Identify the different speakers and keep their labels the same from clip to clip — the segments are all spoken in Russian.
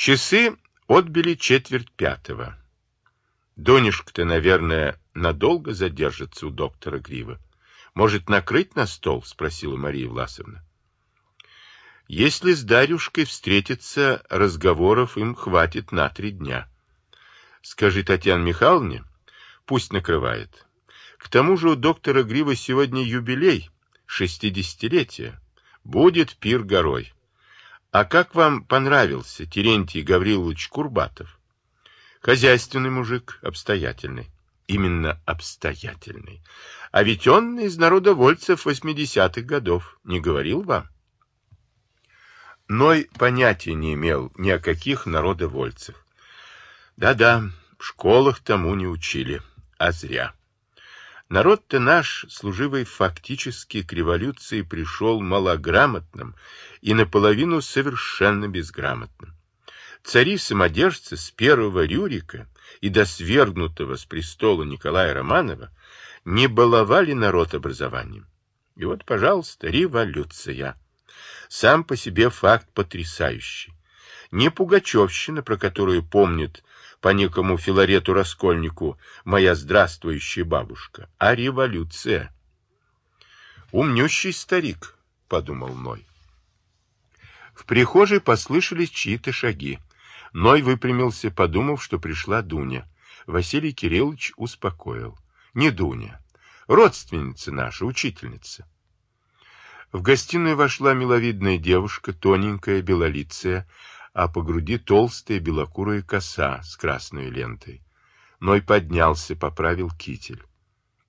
Speaker 1: Часы отбили четверть пятого. Донишка-то, наверное, надолго задержится у доктора Грива. Может, накрыть на стол? — спросила Мария Власовна. Если с Дарюшкой встретиться, разговоров им хватит на три дня. Скажи Татьяне Михайловне, пусть накрывает. К тому же у доктора Грива сегодня юбилей, шестидесятилетие. Будет пир горой. А как вам понравился Терентий Гаврилович Курбатов? Хозяйственный мужик, обстоятельный. Именно обстоятельный. А ведь он из народовольцев восьмидесятых годов. Не говорил вам? Ной понятия не имел ни о каких народовольцах. Да-да, в школах тому не учили, а зря. Народ-то наш, служивый фактически к революции, пришел малограмотным и наполовину совершенно безграмотным. Цари-самодержцы с первого Рюрика и до свергнутого с престола Николая Романова не баловали народ образованием. И вот, пожалуйста, революция. Сам по себе факт потрясающий. Не пугачевщина, про которую помнит по некому Филарету Раскольнику моя здравствующая бабушка, а революция. Умнющий старик, подумал Ной. В прихожей послышались чьи-то шаги. Ной выпрямился, подумав, что пришла Дуня. Василий Кириллович успокоил. Не Дуня, родственница наша, учительница. В гостиную вошла миловидная девушка, тоненькая, белолицая, а по груди толстая белокурая коса с красной лентой. Ной поднялся, поправил китель.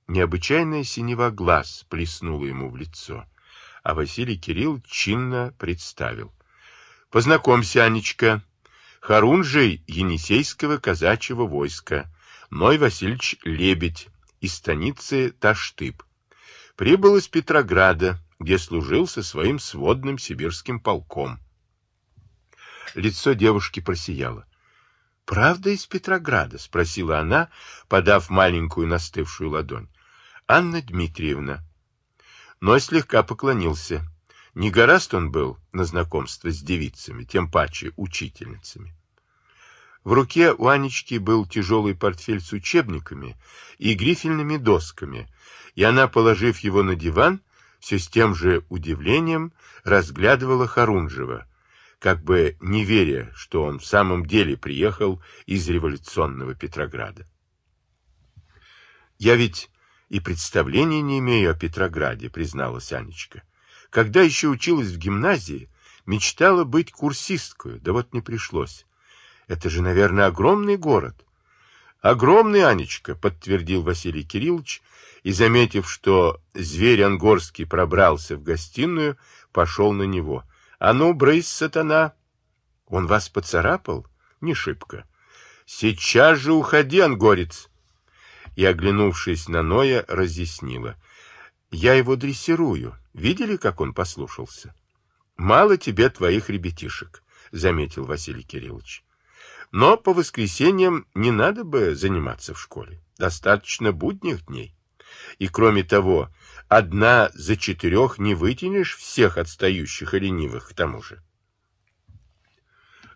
Speaker 1: Необычайная синева глаз плеснула ему в лицо, а Василий Кирилл чинно представил. — Познакомься, Анечка, Харунжий Енисейского казачьего войска, Ной Васильевич Лебедь из станицы Таштып. Прибыл из Петрограда, где служил со своим сводным сибирским полком. Лицо девушки просияло. — Правда из Петрограда? — спросила она, подав маленькую настывшую ладонь. — Анна Дмитриевна. Но слегка поклонился. Не гораст он был на знакомство с девицами, тем паче учительницами. В руке у Анечки был тяжелый портфель с учебниками и грифельными досками, и она, положив его на диван, все с тем же удивлением разглядывала Харунжева, как бы не веря, что он в самом деле приехал из революционного Петрограда. «Я ведь и представления не имею о Петрограде», — призналась Анечка. «Когда еще училась в гимназии, мечтала быть курсисткой, да вот не пришлось. Это же, наверное, огромный город». «Огромный, Анечка», — подтвердил Василий Кириллович, и, заметив, что зверь ангорский пробрался в гостиную, пошел на него — а ну, брысь, сатана! Он вас поцарапал? Не шибко. Сейчас же уходи, ангорец! И, оглянувшись на Ноя, разъяснила. Я его дрессирую. Видели, как он послушался? Мало тебе твоих ребятишек, заметил Василий Кириллович. Но по воскресеньям не надо бы заниматься в школе. Достаточно будних дней. И кроме того, одна за четырех не вытянешь всех отстающих и ленивых к тому же.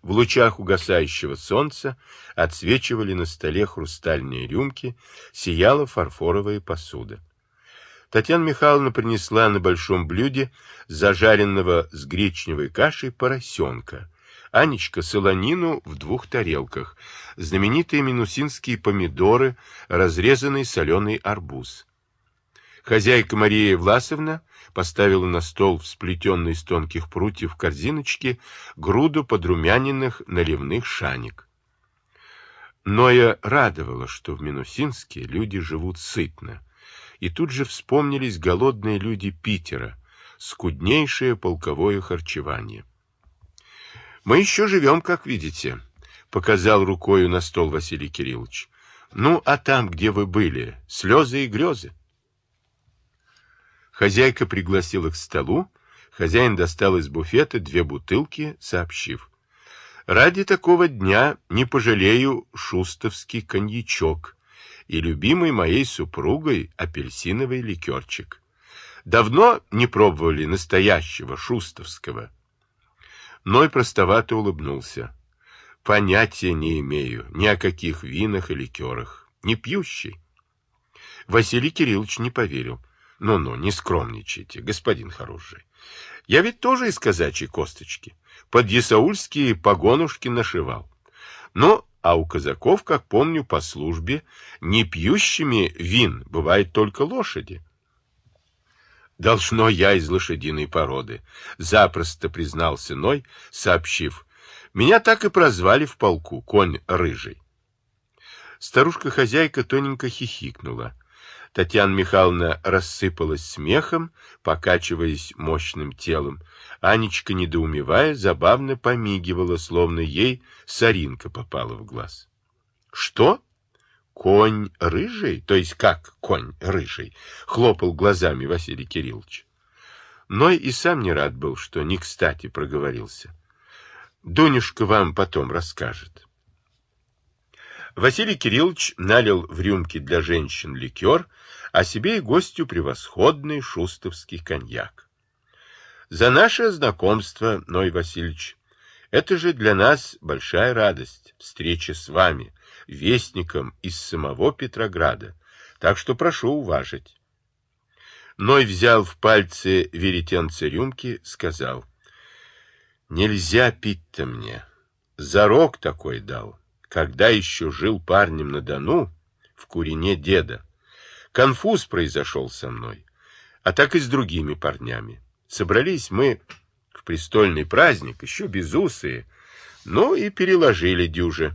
Speaker 1: В лучах угасающего солнца отсвечивали на столе хрустальные рюмки, сияла фарфоровая посуда. Татьяна Михайловна принесла на большом блюде зажаренного с гречневой кашей поросенка, Анечка солонину в двух тарелках, знаменитые минусинские помидоры, разрезанный соленый арбуз. Хозяйка Мария Власовна поставила на стол в сплетенной из тонких прутьев корзиночки груду подрумяненных наливных шаник. Ноя радовала, что в Минусинске люди живут сытно, и тут же вспомнились голодные люди Питера, скуднейшее полковое харчевание. «Мы еще живем, как видите», — показал рукою на стол Василий Кириллович. «Ну, а там, где вы были, слезы и грезы?» Хозяйка пригласила к столу, хозяин достал из буфета две бутылки, сообщив. «Ради такого дня не пожалею шустовский коньячок и любимый моей супругой апельсиновый ликерчик. Давно не пробовали настоящего шустовского?» Ной простовато улыбнулся. Понятия не имею ни о каких винах и ликерах. Не пьющий. Василий Кириллович не поверил. Ну-ну, не скромничайте, господин хороший. Я ведь тоже из казачьей косточки. Под ясаульские погонушки нашивал. Но, а у казаков, как помню, по службе, не пьющими вин бывает только лошади. Должно я из лошадиной породы, запросто признался Ной, сообщив. Меня так и прозвали в полку, конь рыжий. Старушка-хозяйка тоненько хихикнула. Татьяна Михайловна рассыпалась смехом, покачиваясь мощным телом. Анечка, недоумевая, забавно помигивала, словно ей соринка попала в глаз. — Что? Конь рыжий? То есть как конь рыжий? — хлопал глазами Василий Кириллович. Но и сам не рад был, что не кстати проговорился. Дунюшка вам потом расскажет. Василий Кириллович налил в рюмки для женщин ликер, а себе и гостю превосходный шустовский коньяк. За наше знакомство, Ной Васильевич, это же для нас большая радость, встреча с вами, вестником из самого Петрограда, так что прошу уважить. Ной взял в пальцы веретенце рюмки, сказал, «Нельзя пить-то мне, зарок такой дал» когда еще жил парнем на Дону, в курине деда. Конфуз произошел со мной, а так и с другими парнями. Собрались мы в престольный праздник, еще безусые, ну и переложили дюже.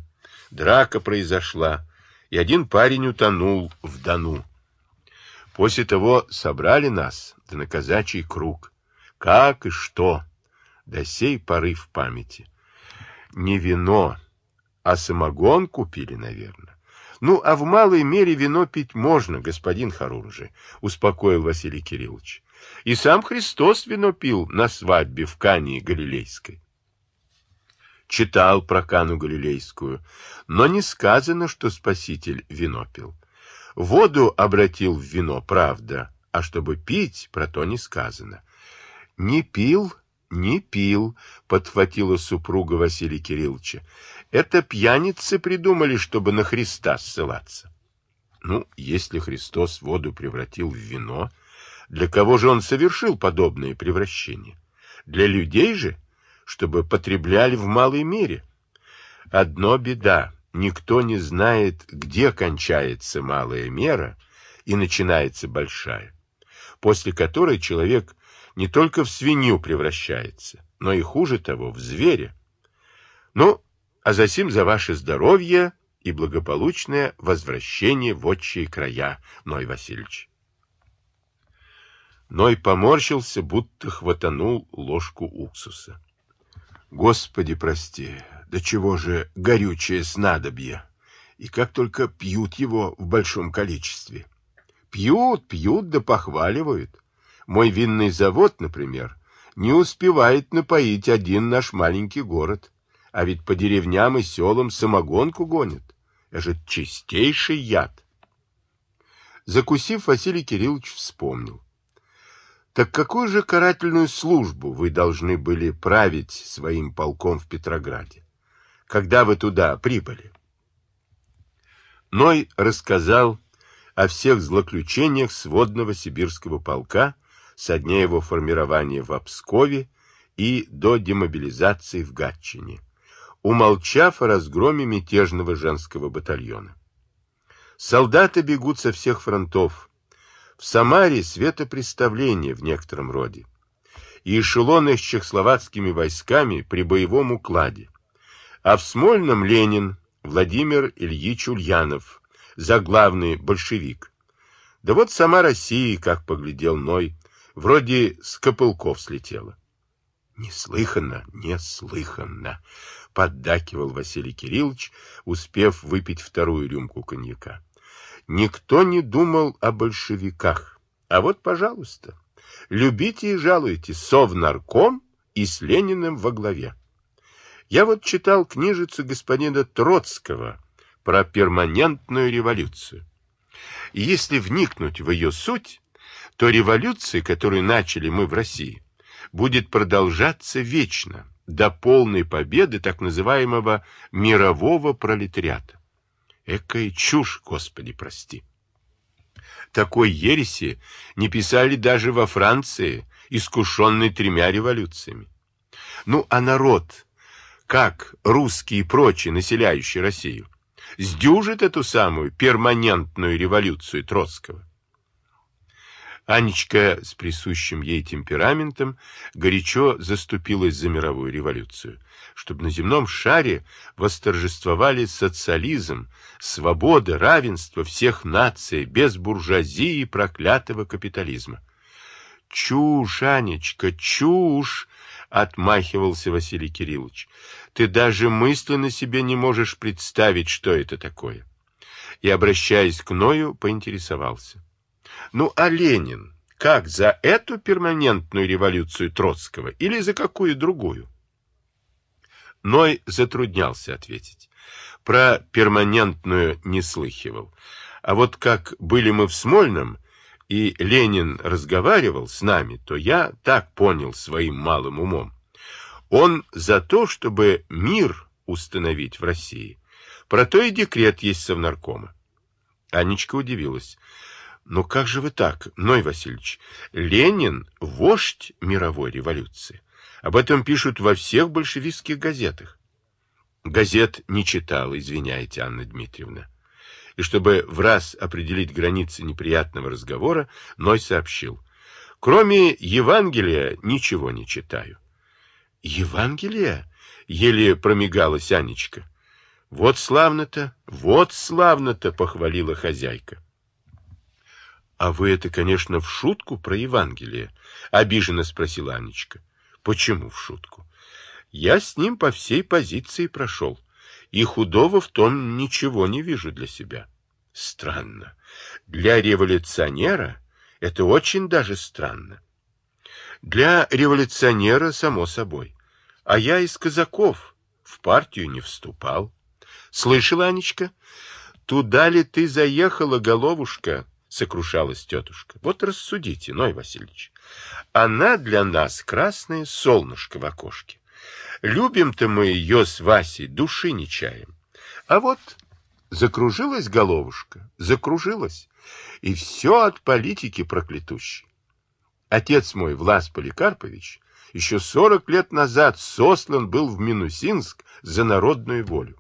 Speaker 1: Драка произошла, и один парень утонул в Дону. После того собрали нас да на казачий круг. Как и что, до сей поры в памяти. Не вино, а самогон купили, наверное. Ну, а в малой мере вино пить можно, господин Харунжи, успокоил Василий Кириллович. И сам Христос вино пил на свадьбе в Кании Галилейской. Читал про Кану Галилейскую, но не сказано, что Спаситель вино пил. Воду обратил в вино, правда, а чтобы пить, про то не сказано. Не пил, не пил, подхватила супруга Василия Кирилловича. Это пьяницы придумали, чтобы на Христа ссылаться. Ну, если Христос воду превратил в вино, для кого же он совершил подобное превращение? Для людей же, чтобы потребляли в малой мере. Одно беда, никто не знает, где кончается малая мера и начинается большая, после которой человек не только в свинью превращается, но и хуже того, в зверя. Ну, а засим за ваше здоровье и благополучное возвращение в отчие края, Ной Васильевич. Ной поморщился, будто хватанул ложку уксуса. Господи, прости, до чего же горючее снадобье? И как только пьют его в большом количестве. Пьют, пьют да похваливают. Мой винный завод, например, не успевает напоить один наш маленький город. А ведь по деревням и селам самогонку гонят. Это же чистейший яд. Закусив, Василий Кириллович вспомнил. Так какую же карательную службу вы должны были править своим полком в Петрограде, когда вы туда прибыли? Ной рассказал о всех злоключениях сводного сибирского полка со дня его формирования в Обскове и до демобилизации в Гатчине умолчав о разгроме мятежного женского батальона. Солдаты бегут со всех фронтов. В Самаре светопреставление в некотором роде. И эшелоны с чехословацкими войсками при боевом укладе. А в Смольном Ленин Владимир Ильич Ульянов, заглавный большевик. Да вот сама Россия, как поглядел Ной, вроде с копылков слетела. Неслыханно, неслыханно, поддакивал Василий Кириллович, успев выпить вторую рюмку коньяка. Никто не думал о большевиках. А вот, пожалуйста, любите и жалуйте Совнарком и с Лениным во главе. Я вот читал книжицу господина Троцкого про перманентную революцию. И если вникнуть в ее суть, то революция, которую начали мы в России, будет продолжаться вечно, до полной победы так называемого мирового пролетариата. Экая чушь, Господи, прости. Такой ереси не писали даже во Франции, искушенной тремя революциями. Ну, а народ, как русские и прочие, населяющие Россию, сдюжит эту самую перманентную революцию Троцкого? Анечка с присущим ей темпераментом горячо заступилась за мировую революцию, чтобы на земном шаре восторжествовали социализм, свобода, равенство всех наций, без буржуазии и проклятого капитализма. «Чушь, Анечка, чушь!» — отмахивался Василий Кириллович. «Ты даже мысленно себе не можешь представить, что это такое». И, обращаясь к Ною, поинтересовался. Ну, а Ленин как, за эту перманентную революцию Троцкого или за какую другую? Ной затруднялся ответить. Про перманентную не слыхивал. А вот как были мы в Смольном, и Ленин разговаривал с нами, то я так понял своим малым умом. Он за то, чтобы мир установить в России. Про то и декрет есть совнаркома. Анечка удивилась. Но как же вы так, Ной Васильевич? Ленин — вождь мировой революции. Об этом пишут во всех большевистских газетах. Газет не читал, извиняйте, Анна Дмитриевна. И чтобы в раз определить границы неприятного разговора, Ной сообщил. Кроме Евангелия ничего не читаю. Евангелие? Еле промигалась Анечка. Вот славно-то, вот славно-то, похвалила хозяйка. А вы это, конечно, в шутку про Евангелие? Обиженно спросила Анечка. Почему в шутку? Я с ним по всей позиции прошел. И худого в том ничего не вижу для себя. Странно. Для революционера это очень даже странно. Для революционера, само собой. А я из казаков в партию не вступал. Слышала, Анечка? Туда ли ты заехала, головушка? Сокрушалась тетушка. Вот рассудите, Ной Васильевич. Она для нас красное солнышко в окошке. Любим-то мы ее с Васей, души не чаем. А вот закружилась головушка, закружилась, и все от политики проклятущей. Отец мой, Влас Поликарпович, еще сорок лет назад сослан был в Минусинск за народную волю.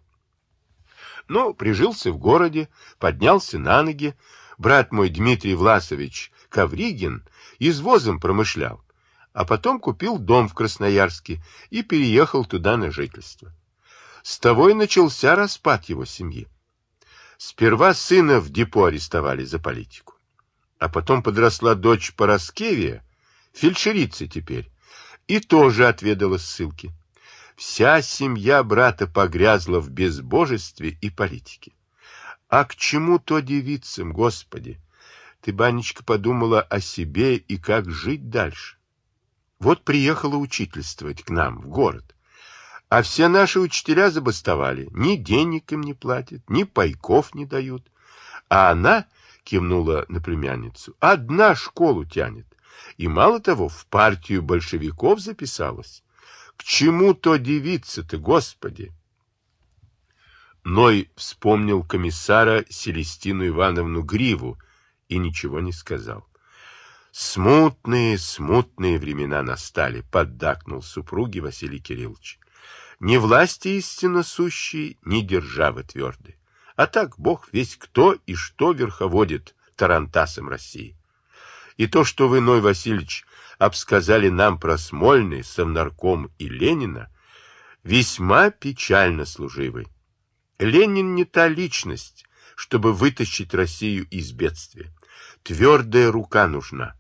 Speaker 1: Но прижился в городе, поднялся на ноги, брат мой Дмитрий Власович Ковригин извозом промышлял, а потом купил дом в Красноярске и переехал туда на жительство. С того и начался распад его семьи. Сперва сына в депо арестовали за политику, а потом подросла дочь Пороскевия, фельдшерица теперь, и тоже отведала ссылки. Вся семья брата погрязла в безбожестве и политике. А к чему то девицам, Господи? Ты, Банечка, подумала о себе и как жить дальше. Вот приехала учительствовать к нам в город. А все наши учителя забастовали. Ни денег им не платят, ни пайков не дают. А она, кивнула на племянницу, одна школу тянет. И мало того, в партию большевиков записалась. К чему то девица-то, Господи? Ной вспомнил комиссара Селестину Ивановну Гриву и ничего не сказал. Смутные, смутные времена настали, поддакнул супруги Василий Кириллович. Не власти истинно сущие, ни державы твердые. А так Бог весь кто и что верховодит тарантасом России. И то, что вы, Ной Васильевич, обсказали нам про Смольный, Совнарком и Ленина, весьма печально служивый. Ленин не та личность, чтобы вытащить Россию из бедствия. Твердая рука нужна.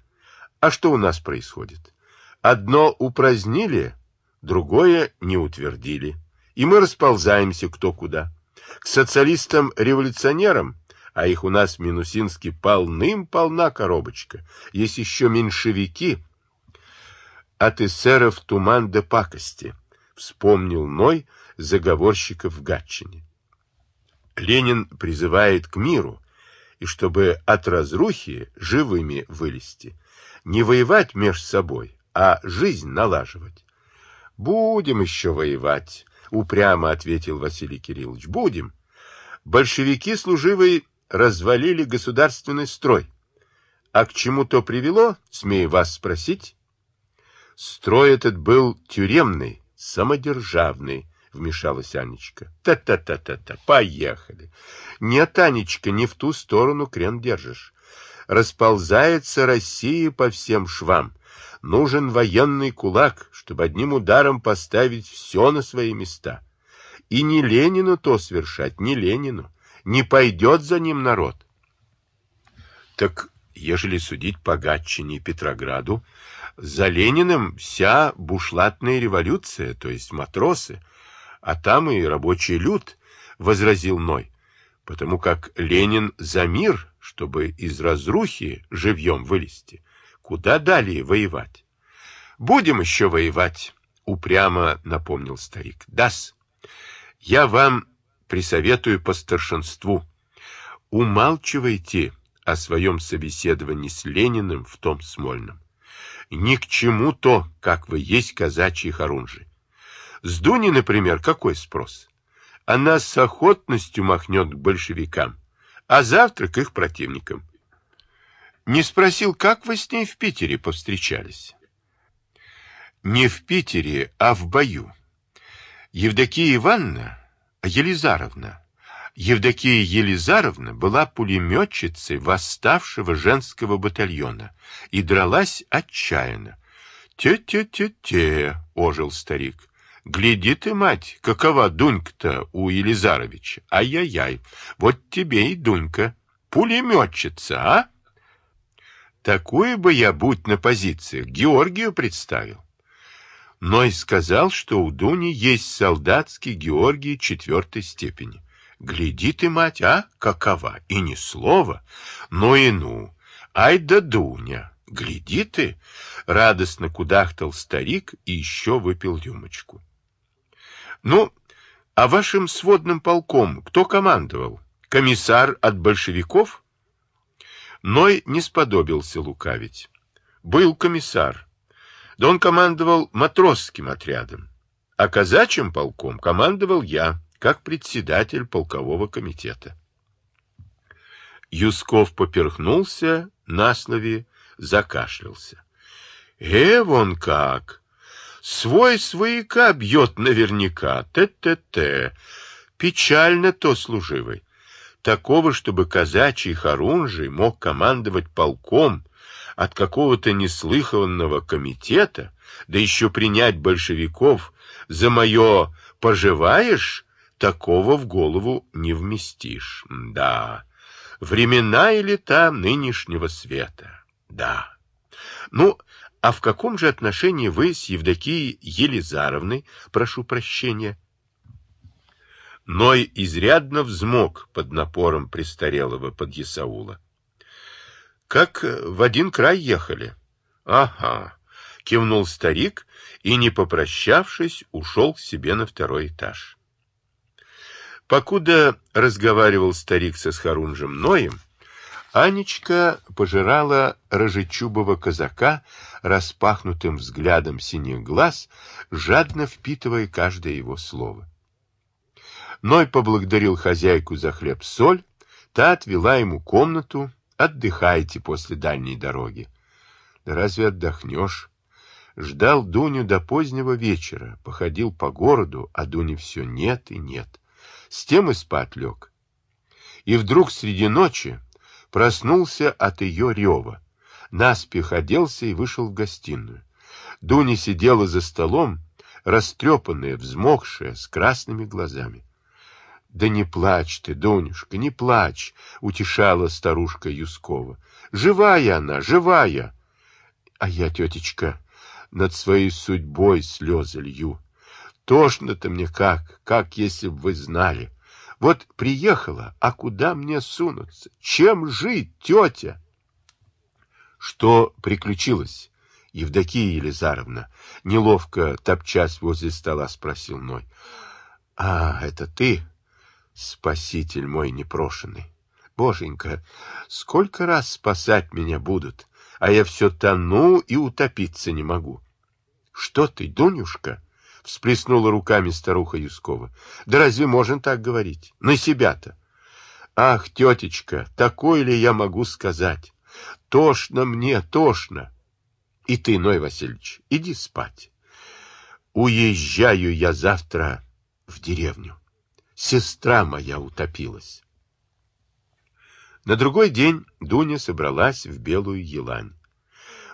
Speaker 1: А что у нас происходит? Одно упразднили, другое не утвердили. И мы расползаемся кто куда. К социалистам-революционерам, а их у нас в Минусинске полным-полна коробочка, есть еще меньшевики, от эсеров туман до пакости, вспомнил Ной заговорщиков в Гатчине. Ленин призывает к миру, и чтобы от разрухи живыми вылезти, не воевать между собой, а жизнь налаживать. Будем еще воевать, упрямо ответил Василий Кириллович. Будем. Большевики служивые развалили государственный строй. А к чему то привело, смею вас спросить? Строй этот был тюремный, самодержавный, вмешалась Анечка. Та-та-та-та-та, поехали. Нет, Анечка, не в ту сторону крен держишь. Расползается Россия по всем швам. Нужен военный кулак, чтобы одним ударом поставить все на свои места. И не Ленину то свершать, не Ленину. Не пойдет за ним народ. Так, ежели судить по Гатчине и Петрограду, за Лениным вся бушлатная революция, то есть матросы, а там и рабочий люд, — возразил Ной, потому как Ленин за мир, чтобы из разрухи живьем вылезти. Куда далее воевать? Будем еще воевать, — упрямо напомнил старик. Дас, я вам присоветую по старшинству. Умалчивайте о своем собеседовании с Лениным в том Смольном. Ни к чему то, как вы есть казачьи хорунжи. С Дуни, например, какой спрос? Она с охотностью махнет к большевикам, а завтра к их противникам. Не спросил, как вы с ней в Питере повстречались? Не в Питере, а в бою. Евдокия Ивановна, Елизаровна, Евдокия Елизаровна была пулеметчицей восставшего женского батальона и дралась отчаянно. «Те-те-те-те!» — ожил старик. Гляди ты, мать, какова Дунька-то у Елизаровича. Ай-яй-яй, вот тебе и Дунька. Пулеметчица, а? Такую бы я, будь на позициях, Георгию представил. Но и сказал, что у Дуни есть солдатский Георгий четвертой степени. Гляди ты, мать, а, какова, и ни слова. Ну и ну, ай да Дуня, гляди ты, радостно кудахтал старик и еще выпил рюмочку. Ну, а вашим сводным полком кто командовал? Комиссар от большевиков? Ной не сподобился лукавить. Был комиссар. Да он командовал матросским отрядом. А казачьим полком командовал я, как председатель полкового комитета. Юсков поперхнулся на слове, закашлялся. — Э, вон как! Свой свояка бьет наверняка. Т-т-т. Печально то служивый. Такого, чтобы казачий Харунжий мог командовать полком от какого-то неслыханного комитета, да еще принять большевиков за мое «поживаешь», такого в голову не вместишь. Да, времена и лета нынешнего света. Да. Ну, а в каком же отношении вы с Евдокией Елизаровной, прошу прощения? Ной изрядно взмок под напором престарелого подъясаула. Как в один край ехали? Ага, кивнул старик и, не попрощавшись, ушел к себе на второй этаж. Покуда разговаривал старик со Схорунжем Ноем, Анечка пожирала рожечубого казака распахнутым взглядом синих глаз, жадно впитывая каждое его слово. Ной поблагодарил хозяйку за хлеб-соль, та отвела ему комнату, отдыхайте после дальней дороги. Да разве отдохнешь? Ждал Дуню до позднего вечера, походил по городу, а Дуни все нет и нет. С тем и спать лег. И вдруг среди ночи проснулся от ее рева. Наспех оделся и вышел в гостиную. Дуня сидела за столом, растрепанная, взмокшая, с красными глазами. — Да не плачь ты, Дунюшка, не плачь, — утешала старушка Юскова. — Живая она, живая. А я, тетечка, над своей судьбой слезы лью. Тошно-то мне как, как если бы вы знали. Вот приехала, а куда мне сунуться? Чем жить, тетя? Что приключилось, Евдокия Елизаровна? Неловко топчась возле стола спросил Ной. А, это ты, спаситель мой непрошенный. Боженька, сколько раз спасать меня будут, а я все тону и утопиться не могу. Что ты, Дунюшка? — всплеснула руками старуха Юскова. — Да разве можно так говорить? На себя-то. Ах, тетечка, такое ли я могу сказать? Тошно мне, тошно. И ты, Ной Васильевич, иди спать. Уезжаю я завтра в деревню. Сестра моя утопилась. На другой день Дуня собралась в белую елань.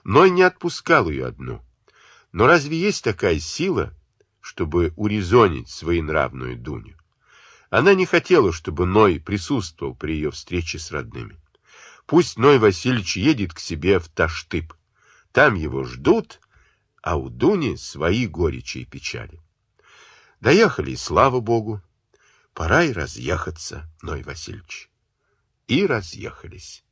Speaker 1: Ной не отпускал ее одну. Но разве есть такая сила, чтобы урезонить своенравную Дуню? Она не хотела, чтобы Ной присутствовал при ее встрече с родными. Пусть Ной Васильевич едет к себе в Таштып. Там его ждут, а у Дуни свои горечи и печали. Доехали, и слава богу. Пора и разъехаться, Ной Васильевич. И разъехались.